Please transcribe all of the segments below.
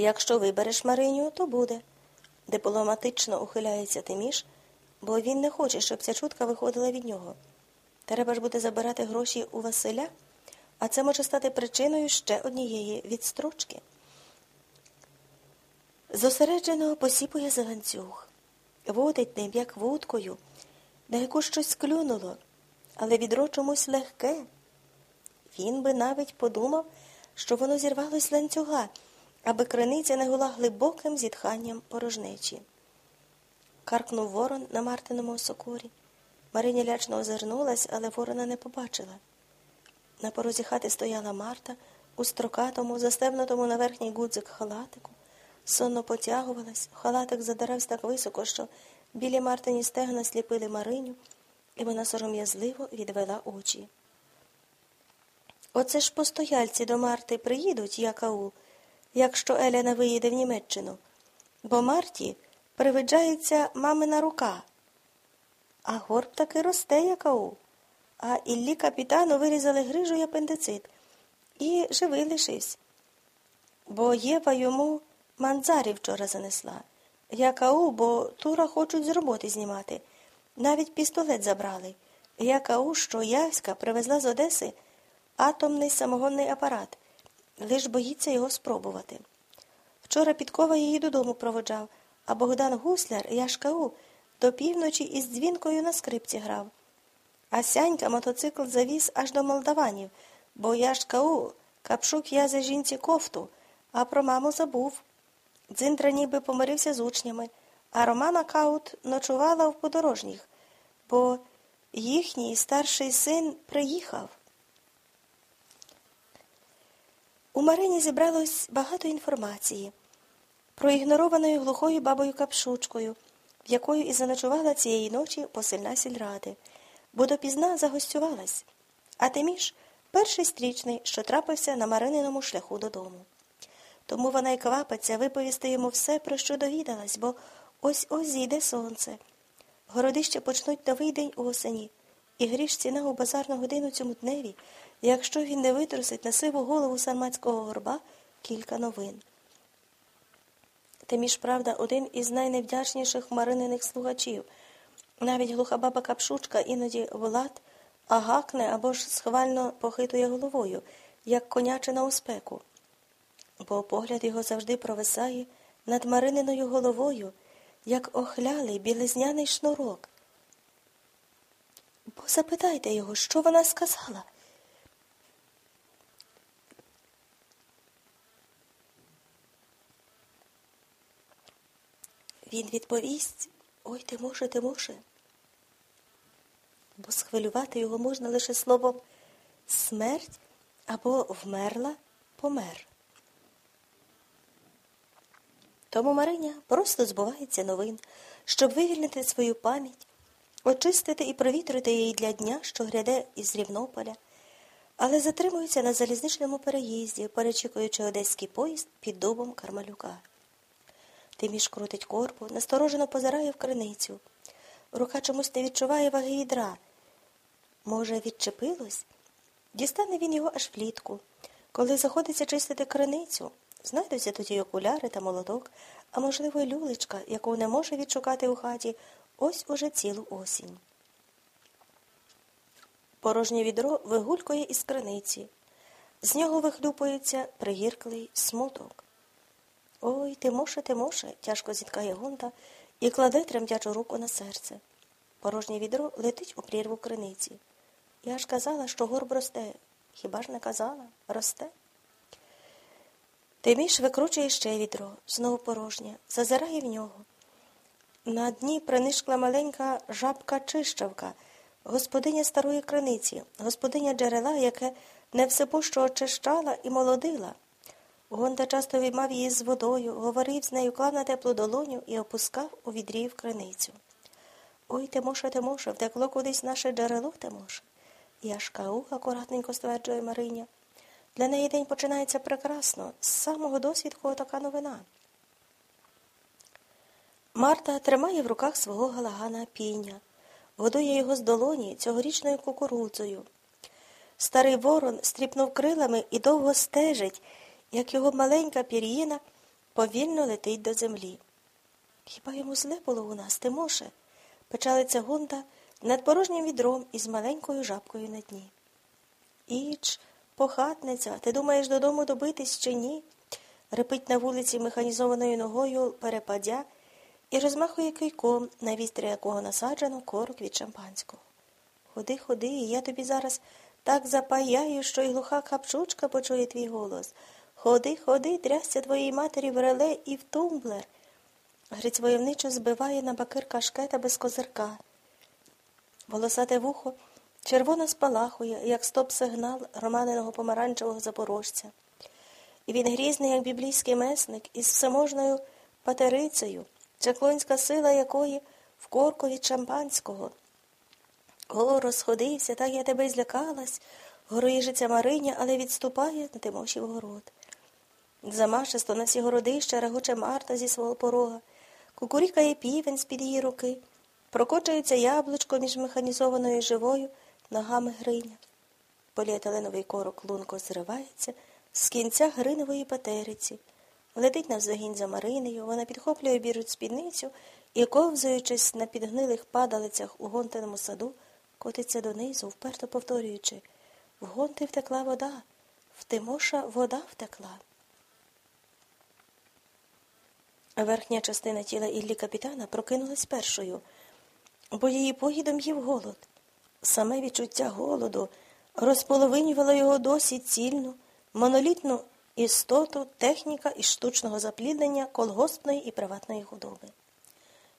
Якщо вибереш Мариню, то буде. Дипломатично ухиляється Тиміш, бо він не хоче, щоб ця чутка виходила від нього. Треба ж буде забирати гроші у Василя, а це може стати причиною ще однієї відстрочки. Зосереджено посіпує за ланцюг, водить ним, як вудкою, на яку щось клюнуло, але відро чомусь легке. Він би навіть подумав, що воно зірвалось з ланцюга, аби криниця не гула глибоким зітханням порожнечі. Каркнув ворон на Мартиному сокорі. Мариня лячно озирнулась, але ворона не побачила. На порозі хати стояла Марта у строкатому, застебнутому на верхній гудзик халатику, сонно потягувалась, халатик задарався так високо, що білі Мартині стегна сліпили Мариню, і вона сором'язливо відвела очі. Оце ж постояльці до Марти приїдуть, як аул, якщо Еляна виїде в Німеччину, бо Марті привиджається мамина рука. А горб таки росте, як аул. А Іллі капітану вирізали грижу й апендицит. І живий лишився. Бо Єва йому манзарі вчора занесла. Як ау, бо Тура хочуть з роботи знімати. Навіть пістолет забрали. Як ау, що Яська привезла з Одеси атомний самогонний апарат. Лиш боїться його спробувати. Вчора підкова її додому проводжав, а Богдан Гусляр, Яшкау, до півночі із дзвінкою на скрипці грав. А сянька мотоцикл завіз аж до молдаванів, бо Яшкау капшук язе жінці кофту, а про маму забув. Дзиндра ніби помирився з учнями, а Романа Каут ночувала в подорожніх, бо їхній старший син приїхав. У Марині зібралось багато інформації про ігнорованою глухою бабою капшучкою, в якою і заночувала цієї ночі посильна сільради, бо допізна загостювалась, а Тиміш перший стрічний, що трапився на Марининому шляху додому. Тому вона й квапиться виповісти йому все, про що довідалась, бо ось ось зійде сонце. Городище почнуть новий день осені, і гріш ціна у базарну годину цьому дневі, якщо він не витрусить на сиву голову санмацького горба кілька новин. Тиміж, правда, один із найневдячніших марининих слухачів. Навіть глуха баба капшучка іноді влад, а гакне або ж схвально похитує головою, як конячина у спеку. Бо погляд його завжди провисає над марининою головою, як охлялий білизняний шнурок. Бо запитайте його, що вона сказала. Він відповість ой ти може, ти може. Бо схвилювати його можна лише словом смерть або вмерла, помер. Тому Мариня просто збувається новин, щоб вивільнити свою пам'ять, очистити і провітрити її для дня, що гряде із Рівнополя, але затримується на залізничному переїзді, перечікуючи одеський поїзд під дубом Кармалюка. Тиміш крутить корпу, насторожено позирає в криницю. Рука чомусь не відчуває ваги ядра. Може, відчепилось? Дістане він його аж влітку, коли заходиться чистити криницю. Знайдуться тоді окуляри та молоток, а можливо, й люлечка, яку не може відшукати у хаті ось уже цілу осінь. Порожнє відро вигулькує із криниці. З нього вихлюпується пригірклий смуток. Ой, Тимоше, Тимоше, тяжко зіткає Гонта і кладе тремтячу руку на серце. Порожнє відро летить у прірву криниці. Я ж казала, що горб росте. Хіба ж не казала? Росте? Тиміш викручує ще відро, знову порожнє, зазирає в нього. На дні принишкла маленька жабка чищавка, господиня старої криниці, господиня джерела, яке не всепущо очищала і молодила. Гонда часто віймав її з водою, говорив з нею, клав на теплу долоню і опускав у відрі в криницю. Ой, Тимоша, Тимоша, втекло кудись наше джерело, Тимоша. Я ж кау, акуратненько стверджує Мариня. Для неї день починається прекрасно, з самого досвідку така новина. Марта тримає в руках свого галагана піня, годує його з долоні цьогорічною кукурудзою. Старий ворон стріпнув крилами і довго стежить, як його маленька пір'їна повільно летить до землі. Хіба йому зле було у нас, Тимоше? Печалиться Гонда над порожнім відром із маленькою жабкою на дні. Іч, похатниця, ти думаєш додому добитись чи ні? Репить на вулиці механізованою ногою перепадя і розмахує кийком, на вістрі якого насаджено корок від шампанського. Ходи, ходи, я тобі зараз так запаяю, що й глуха капчучка почує твій голос. Ходи, ходи, трясся твоїй матері в реле і в тумблер. Гриць войовничо збиває на бакир кашкета без козирка. Волосате вухо червоно спалахує, як стоп-сигнал романеного помаранчевого запорожця. І він грізний, як біблійський месник, із всеможною патерицею, чаклонська сила якої в корку від шампанського. О, розходився, так я тебе злякалась, гороїжиться Мариня, але відступає на Тимошів город. Замашисто на всі городища регоче Марта зі свого порога, кукурікає півень з-під її руки, прокочується яблучко між механізованою живою ногами Гриня. Поліетиленовий корок лунко зривається з кінця гринової патериці, летить навздогінь за Маринею, вона підхоплює біруть спідницю і, ковзуючись на підгнилих падалицях у гонтеному саду, котиться донизу, вперто повторюючи в гонти втекла вода, в Тимоша вода втекла. Верхня частина тіла Іллі капітана прокинулась першою, бо її поїдом їв голод. Саме відчуття голоду розполовинювало його досі цільну, монолітну істоту, техніка і штучного запліднення колгоспної і приватної худоби.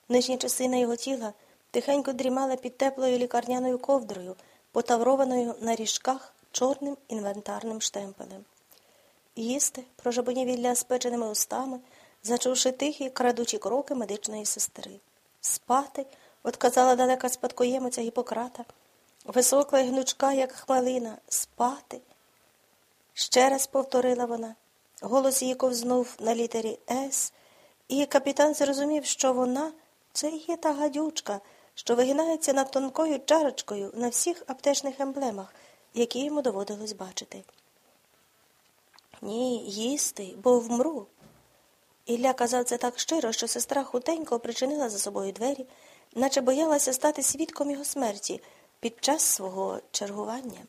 Нижня частина його тіла тихенько дрімала під теплою лікарняною ковдрою, потаврованою на ріжках чорним інвентарним штемпелем. Їсти, прожабонівілля спеченими устами, зачувши тихі, крадучі кроки медичної сестри. Спати, отказала далека спадкоємиця Гіппократа, високла і гнучка, як хмалина, спати. Ще раз повторила вона. Голос її ковзнув на літері С, і капітан зрозумів, що вона це є та гадючка, що вигинається над тонкою чарочкою на всіх аптечних емблемах, які йому доводилось бачити. Ні, їсти, бо вмру. Ілля казав це так щиро, що сестра хутенько причинила за собою двері, наче боялася стати свідком його смерті під час свого чергування.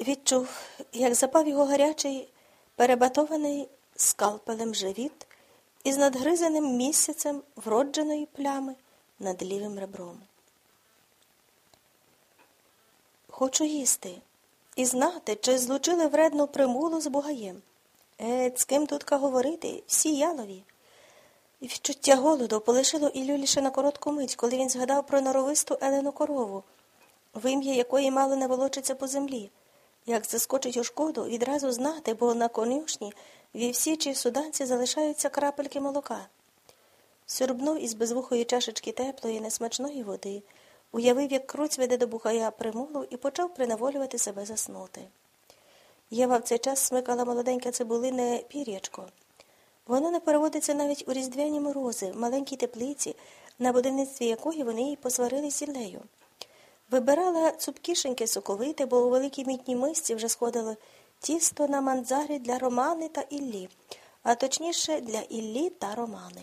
Відчув, як запав його гарячий, перебатований скалпелем живіт із надгризаним місяцем вродженої плями над лівим ребром. Хочу їсти і знати, чи злучили вредну примулу з бугаєм. Е, з ким тут говорити, всі ялові. І відчуття голоду полишило Іллю лише на коротку мить, коли він згадав про норовисту Елену корову, вим'я якої мало не волочиться по землі. Як заскочить у шкоду, відразу знати, бо на конюшні вівсі чи суданці залишаються крапельки молока. Сюрбнув із безвухої чашечки теплої, несмачної води, уявив, як круць веде до бухая примулу і почав принаволювати себе заснути. Єва в цей час смикала молоденьке цибулине пір'ячко. Воно не переводиться навіть у різдвяні морози, в маленькій теплиці, на будівництві якої вони їй посварили сіллею. Вибирала цупкішеньке соковите, бо у великій мітній мисці вже сходило тісто на мандзарі для Романи та Іллі, а точніше для Іллі та Романи.